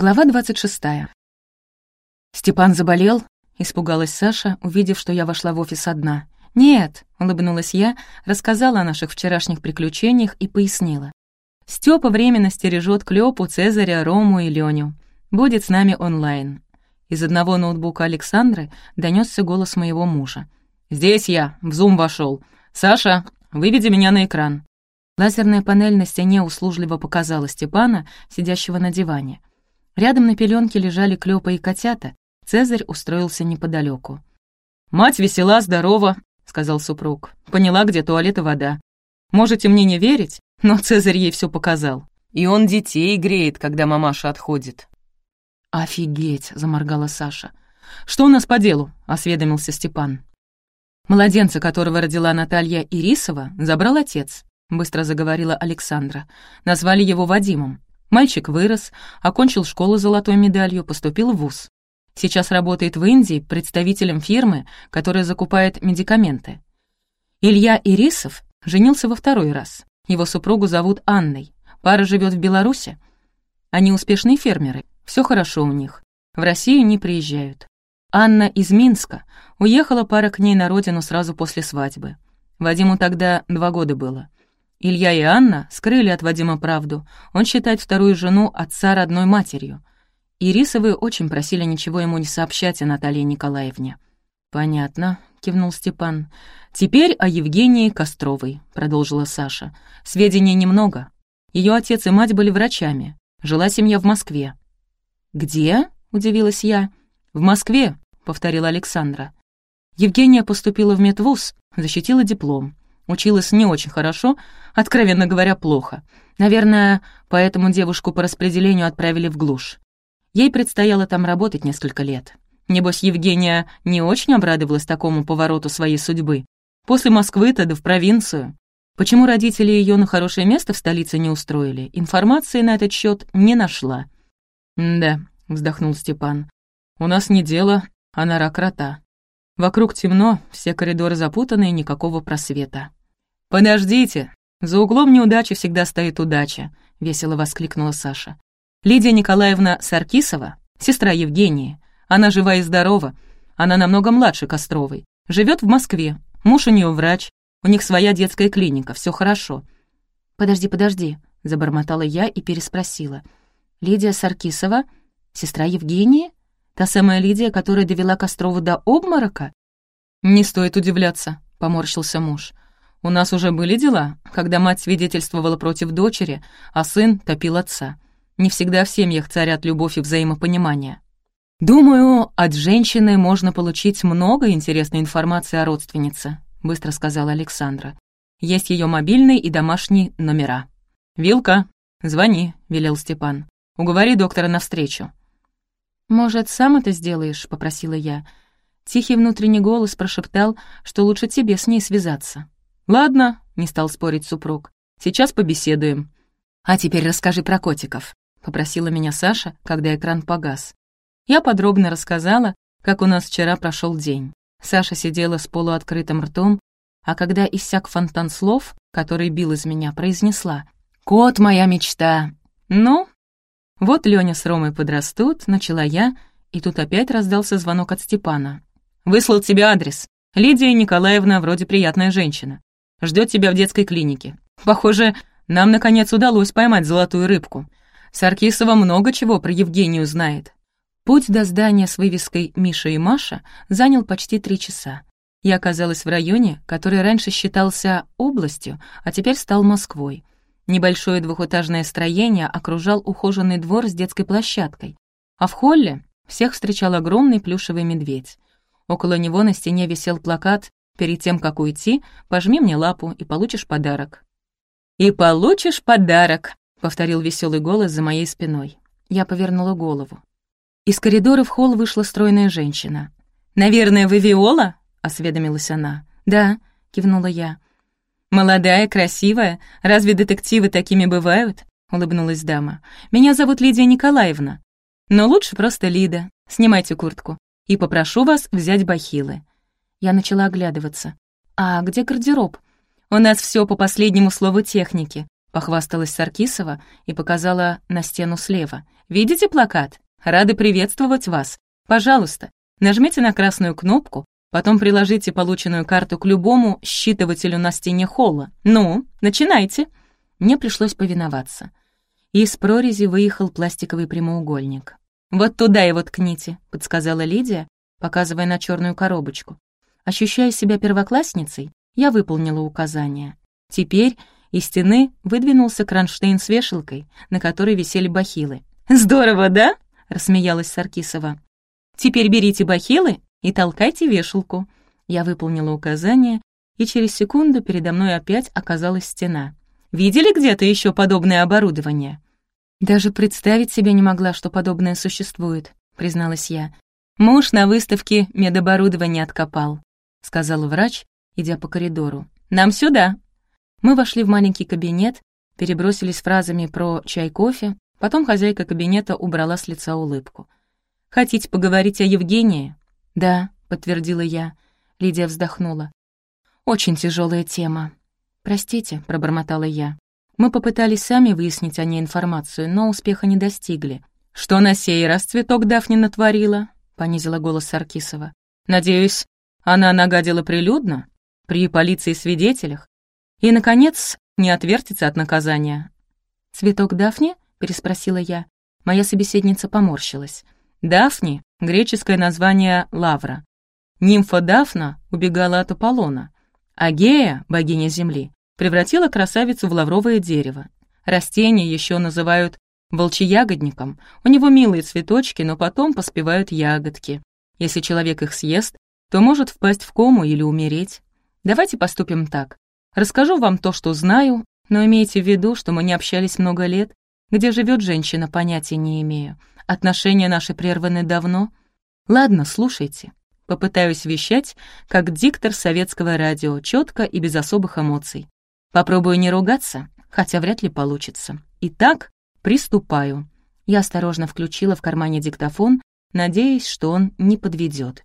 Глава 26. «Степан заболел?» — испугалась Саша, увидев, что я вошла в офис одна. «Нет», — улыбнулась я, рассказала о наших вчерашних приключениях и пояснила. «Стёпа временно стережет Клёпу, Цезаря, Рому и Лёню. Будет с нами онлайн». Из одного ноутбука Александры донёсся голос моего мужа. «Здесь я, в Зум вошёл. Саша, выведи меня на экран». Лазерная панель на стене услужливо показала Степана, сидящего на диване. Рядом на пеленке лежали Клёпа и котята. Цезарь устроился неподалеку. «Мать весела, здорова», — сказал супруг. «Поняла, где туалет и вода. Можете мне не верить, но Цезарь ей все показал. И он детей греет, когда мамаша отходит». «Офигеть!» — заморгала Саша. «Что у нас по делу?» — осведомился Степан. «Младенца, которого родила Наталья Ирисова, забрал отец», — быстро заговорила Александра. «Назвали его Вадимом. Мальчик вырос, окончил школу золотой медалью, поступил в ВУЗ. Сейчас работает в Индии представителем фирмы, которая закупает медикаменты. Илья Ирисов женился во второй раз. Его супругу зовут Анной. Пара живет в Беларуси. Они успешные фермеры, все хорошо у них. В Россию не приезжают. Анна из Минска. Уехала пара к ней на родину сразу после свадьбы. Вадиму тогда два года было. Илья и Анна скрыли от Вадима правду. Он считает вторую жену отца родной матерью. Ирисовы очень просили ничего ему не сообщать о Наталье Николаевне. «Понятно», — кивнул Степан. «Теперь о Евгении Костровой», — продолжила Саша. «Сведений немного. Ее отец и мать были врачами. Жила семья в Москве». «Где?» — удивилась я. «В Москве», — повторила Александра. Евгения поступила в медвуз, защитила диплом. Училась не очень хорошо, откровенно говоря, плохо. Наверное, поэтому девушку по распределению отправили в глушь. Ей предстояло там работать несколько лет. Небось, Евгения не очень обрадовалась такому повороту своей судьбы. После Москвы-то да в провинцию. Почему родители ее на хорошее место в столице не устроили, информации на этот счет не нашла. «Да», — вздохнул Степан, — «у нас не дело, а нора крота. Вокруг темно, все коридоры запутаны и никакого просвета». «Подождите! За углом неудачи всегда стоит удача», — весело воскликнула Саша. «Лидия Николаевна Саркисова, сестра Евгении, она жива и здорова, она намного младше Костровой, живет в Москве, муж у нее врач, у них своя детская клиника, все хорошо». «Подожди, подожди», — забормотала я и переспросила. «Лидия Саркисова, сестра Евгении? Та самая Лидия, которая довела Кострову до обморока?» «Не стоит удивляться», — поморщился муж. У нас уже были дела, когда мать свидетельствовала против дочери, а сын топил отца. Не всегда в семьях царят любовь и взаимопонимание. «Думаю, от женщины можно получить много интересной информации о родственнице», быстро сказала Александра. «Есть ее мобильный и домашний номера». «Вилка, звони», — велел Степан. «Уговори доктора навстречу». «Может, сам это сделаешь?» — попросила я. Тихий внутренний голос прошептал, что лучше тебе с ней связаться. «Ладно», — не стал спорить супруг, — «сейчас побеседуем». «А теперь расскажи про котиков», — попросила меня Саша, когда экран погас. Я подробно рассказала, как у нас вчера прошел день. Саша сидела с полуоткрытым ртом, а когда иссяк фонтан слов, который бил из меня, произнесла «Кот — моя мечта!» «Ну?» Вот Лёня с Ромой подрастут, начала я, и тут опять раздался звонок от Степана. «Выслал тебе адрес. Лидия Николаевна вроде приятная женщина ждет тебя в детской клинике. Похоже, нам, наконец, удалось поймать золотую рыбку. Саркисова много чего про Евгению знает. Путь до здания с вывеской «Миша и Маша» занял почти три часа. Я оказалась в районе, который раньше считался областью, а теперь стал Москвой. Небольшое двухэтажное строение окружал ухоженный двор с детской площадкой, а в холле всех встречал огромный плюшевый медведь. Около него на стене висел плакат Перед тем, как уйти, пожми мне лапу и получишь подарок». «И получишь подарок», — повторил веселый голос за моей спиной. Я повернула голову. Из коридора в холл вышла стройная женщина. «Наверное, вы Виола?» — осведомилась она. «Да», — кивнула я. «Молодая, красивая. Разве детективы такими бывают?» — улыбнулась дама. «Меня зовут Лидия Николаевна. Но лучше просто Лида. Снимайте куртку. И попрошу вас взять бахилы. Я начала оглядываться. «А где гардероб?» «У нас все по последнему слову техники», — похвасталась Саркисова и показала на стену слева. «Видите плакат? Рады приветствовать вас. Пожалуйста, нажмите на красную кнопку, потом приложите полученную карту к любому считывателю на стене холла. Ну, начинайте». Мне пришлось повиноваться. Из прорези выехал пластиковый прямоугольник. «Вот туда его ткните», — подсказала Лидия, показывая на черную коробочку. Ощущая себя первоклассницей, я выполнила указание. Теперь из стены выдвинулся кронштейн с вешалкой, на которой висели бахилы. «Здорово, да?» — рассмеялась Саркисова. «Теперь берите бахилы и толкайте вешалку». Я выполнила указание, и через секунду передо мной опять оказалась стена. «Видели где-то еще подобное оборудование?» «Даже представить себе не могла, что подобное существует», — призналась я. «Муж на выставке медоборудование откопал», — сказал врач, идя по коридору. «Нам сюда!» Мы вошли в маленький кабинет, перебросились фразами про чай-кофе, потом хозяйка кабинета убрала с лица улыбку. «Хотите поговорить о Евгении?» «Да», — подтвердила я. Лидия вздохнула. «Очень тяжелая тема». «Простите», — пробормотала я. Мы попытались сами выяснить о ней информацию, но успеха не достигли. «Что на сей раз цветок Дафни натворила?» — понизила голос Саркисова. «Надеюсь, она нагадила прилюдно? При полиции свидетелях? И, наконец, не отвертится от наказания. «Цветок Дафни?» — переспросила я. Моя собеседница поморщилась. «Дафни — греческое название лавра. Нимфа Дафна убегала от Аполлона, а Гея, богиня Земли, превратила красавицу в лавровое дерево. Растение еще называют волчьягодником. У него милые цветочки, но потом поспевают ягодки. Если человек их съест, то может впасть в кому или умереть. Давайте поступим так. Расскажу вам то, что знаю, но имейте в виду, что мы не общались много лет. Где живет женщина, понятия не имею. Отношения наши прерваны давно. Ладно, слушайте. Попытаюсь вещать, как диктор советского радио, четко и без особых эмоций. Попробую не ругаться, хотя вряд ли получится. Итак, приступаю. Я осторожно включила в кармане диктофон, надеясь, что он не подведет.